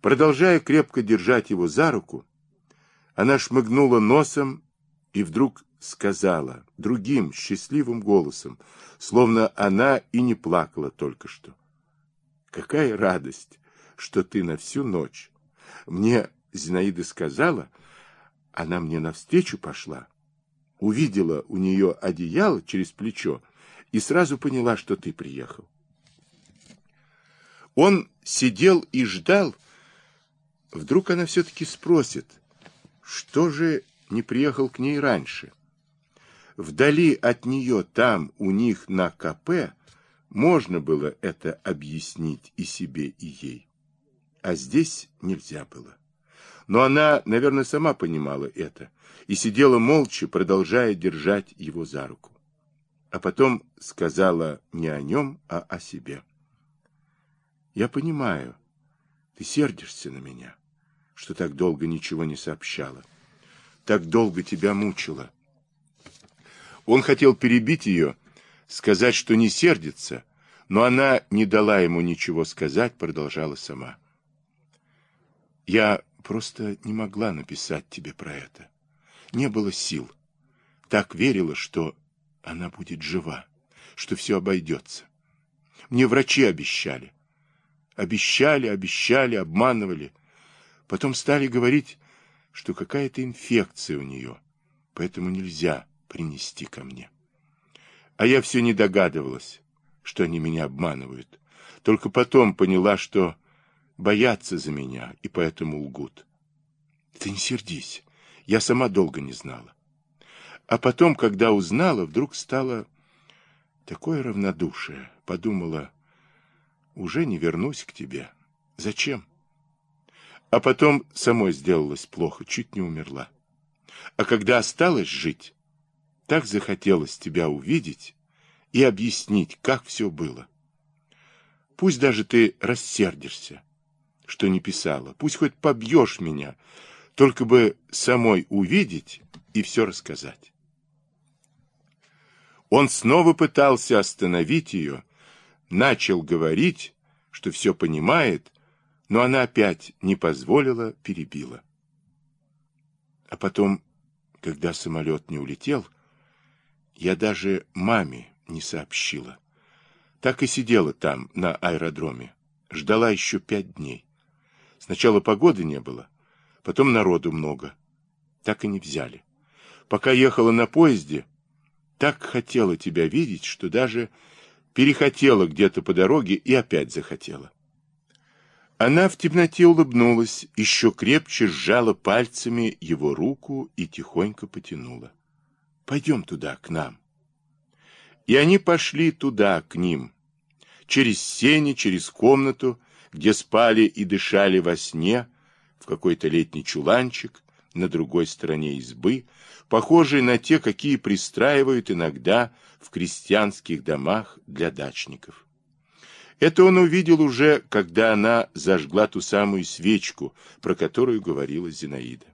Продолжая крепко держать его за руку, она шмыгнула носом и вдруг сказала другим счастливым голосом, словно она и не плакала только что. Какая радость, что ты на всю ночь. Мне Зинаида сказала, она мне навстречу пошла, увидела у нее одеяло через плечо и сразу поняла, что ты приехал. Он сидел и ждал. Вдруг она все-таки спросит, что же не приехал к ней раньше? Вдали от нее, там, у них на КП, можно было это объяснить и себе, и ей. А здесь нельзя было. Но она, наверное, сама понимала это и сидела молча, продолжая держать его за руку. А потом сказала не о нем, а о себе. Я понимаю, ты сердишься на меня, что так долго ничего не сообщала, так долго тебя мучила. Он хотел перебить ее, сказать, что не сердится, но она не дала ему ничего сказать, продолжала сама. Я просто не могла написать тебе про это. Не было сил. Так верила, что она будет жива, что все обойдется. Мне врачи обещали. Обещали, обещали, обманывали. Потом стали говорить, что какая-то инфекция у нее, поэтому нельзя принести ко мне. А я все не догадывалась, что они меня обманывают. Только потом поняла, что боятся за меня и поэтому лгут. Ты не сердись, я сама долго не знала. А потом, когда узнала, вдруг стало такое равнодушие. Подумала, уже не вернусь к тебе. Зачем? А потом самой сделалось плохо, чуть не умерла. А когда осталось жить, так захотелось тебя увидеть и объяснить, как все было. Пусть даже ты рассердишься, что не писала, пусть хоть побьешь меня, только бы самой увидеть и все рассказать. Он снова пытался остановить ее, начал говорить, что все понимает, но она опять не позволила, перебила. А потом, когда самолет не улетел, я даже маме не сообщила. Так и сидела там, на аэродроме. Ждала еще пять дней. Сначала погоды не было, потом народу много. Так и не взяли. Пока ехала на поезде, так хотела тебя видеть, что даже перехотела где-то по дороге и опять захотела. Она в темноте улыбнулась, еще крепче сжала пальцами его руку и тихонько потянула. «Пойдем туда, к нам». И они пошли туда, к ним, через сени, через комнату, где спали и дышали во сне, в какой-то летний чуланчик, на другой стороне избы, похожие на те, какие пристраивают иногда в крестьянских домах для дачников. Это он увидел уже, когда она зажгла ту самую свечку, про которую говорила Зинаида.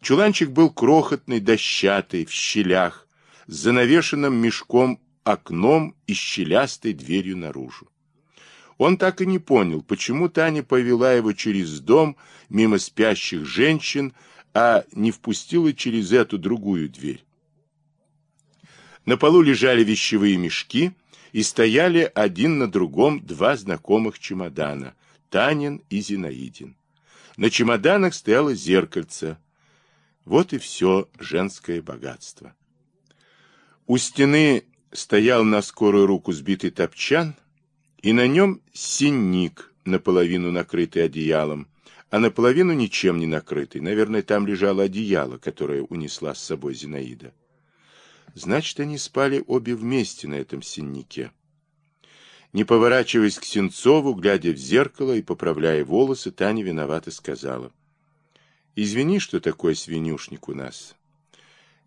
Чуланчик был крохотный, дощатый, в щелях, с занавешенным мешком окном и щелястой дверью наружу. Он так и не понял, почему Таня повела его через дом мимо спящих женщин, а не впустила через эту другую дверь. На полу лежали вещевые мешки и стояли один на другом два знакомых чемодана – Танин и Зинаидин. На чемоданах стояло зеркальце. Вот и все женское богатство. У стены стоял на скорую руку сбитый топчан, и на нем синник, наполовину накрытый одеялом, а наполовину ничем не накрытый. Наверное, там лежало одеяло, которое унесла с собой Зинаида. Значит, они спали обе вместе на этом синнике. Не поворачиваясь к Сенцову, глядя в зеркало и поправляя волосы, Таня виновато сказала. «Извини, что такой свинюшник у нас.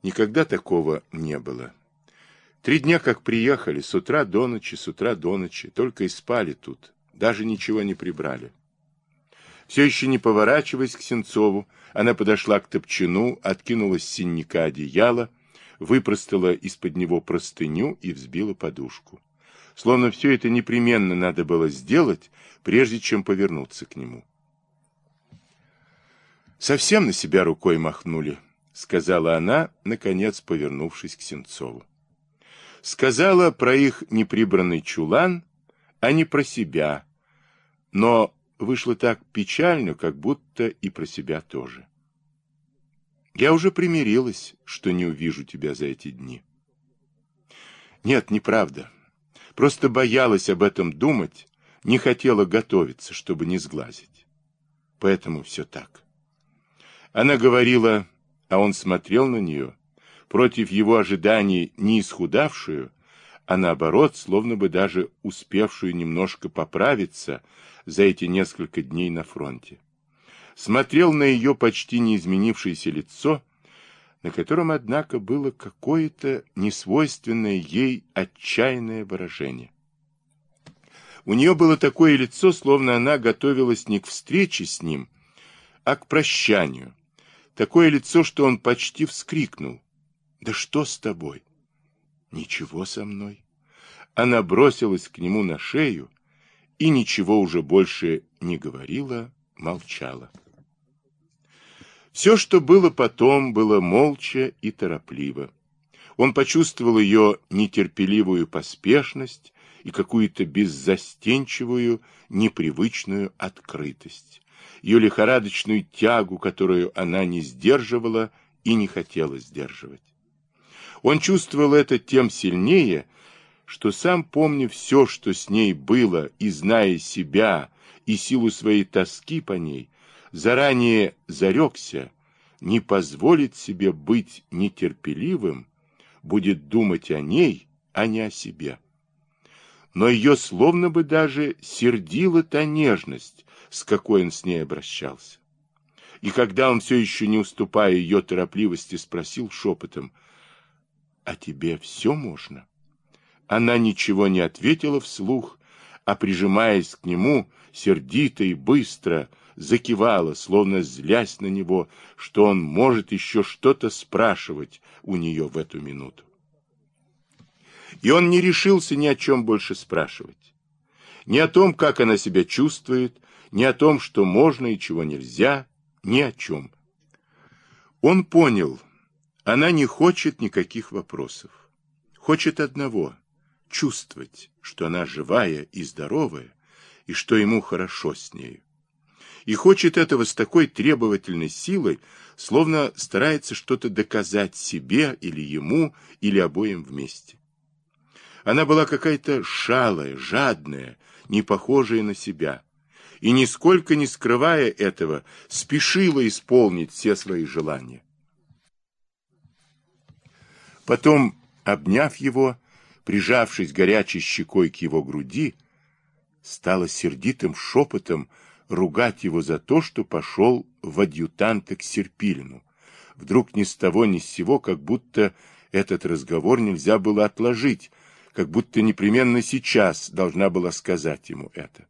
Никогда такого не было. Три дня как приехали, с утра до ночи, с утра до ночи, только и спали тут, даже ничего не прибрали». Все еще не поворачиваясь к Сенцову, она подошла к топчину, откинула с синяка одеяло, выпростала из-под него простыню и взбила подушку. Словно все это непременно надо было сделать, прежде чем повернуться к нему. Совсем на себя рукой махнули, сказала она, наконец повернувшись к Сенцову. Сказала про их неприбранный чулан, а не про себя, но вышло так печально, как будто и про себя тоже. Я уже примирилась, что не увижу тебя за эти дни. Нет, неправда. Просто боялась об этом думать, не хотела готовиться, чтобы не сглазить. Поэтому все так. Она говорила, а он смотрел на нее, против его ожиданий не исхудавшую, а наоборот, словно бы даже успевшую немножко поправиться за эти несколько дней на фронте. Смотрел на ее почти не изменившееся лицо, на котором, однако, было какое-то несвойственное ей отчаянное выражение. У нее было такое лицо, словно она готовилась не к встрече с ним, а к прощанию. Такое лицо, что он почти вскрикнул. «Да что с тобой?» «Ничего со мной». Она бросилась к нему на шею и ничего уже больше не говорила, молчала. Все, что было потом, было молча и торопливо. Он почувствовал ее нетерпеливую поспешность, и какую-то беззастенчивую, непривычную открытость, ее лихорадочную тягу, которую она не сдерживала и не хотела сдерживать. Он чувствовал это тем сильнее, что сам, помня все, что с ней было, и зная себя и силу своей тоски по ней, заранее зарекся, не позволит себе быть нетерпеливым, будет думать о ней, а не о себе но ее словно бы даже сердила та нежность, с какой он с ней обращался. И когда он все еще не уступая ее торопливости, спросил шепотом, «А тебе все можно?» Она ничего не ответила вслух, а, прижимаясь к нему, сердито и быстро закивала, словно злясь на него, что он может еще что-то спрашивать у нее в эту минуту и он не решился ни о чем больше спрашивать. Ни о том, как она себя чувствует, ни о том, что можно и чего нельзя, ни о чем. Он понял, она не хочет никаких вопросов. Хочет одного – чувствовать, что она живая и здоровая, и что ему хорошо с нею. И хочет этого с такой требовательной силой, словно старается что-то доказать себе или ему, или обоим вместе. Она была какая-то шалая, жадная, не похожая на себя. И нисколько не скрывая этого, спешила исполнить все свои желания. Потом, обняв его, прижавшись горячей щекой к его груди, стала сердитым шепотом ругать его за то, что пошел в адъютанты к Серпилину. Вдруг ни с того ни с сего, как будто этот разговор нельзя было отложить, как будто непременно сейчас должна была сказать ему это.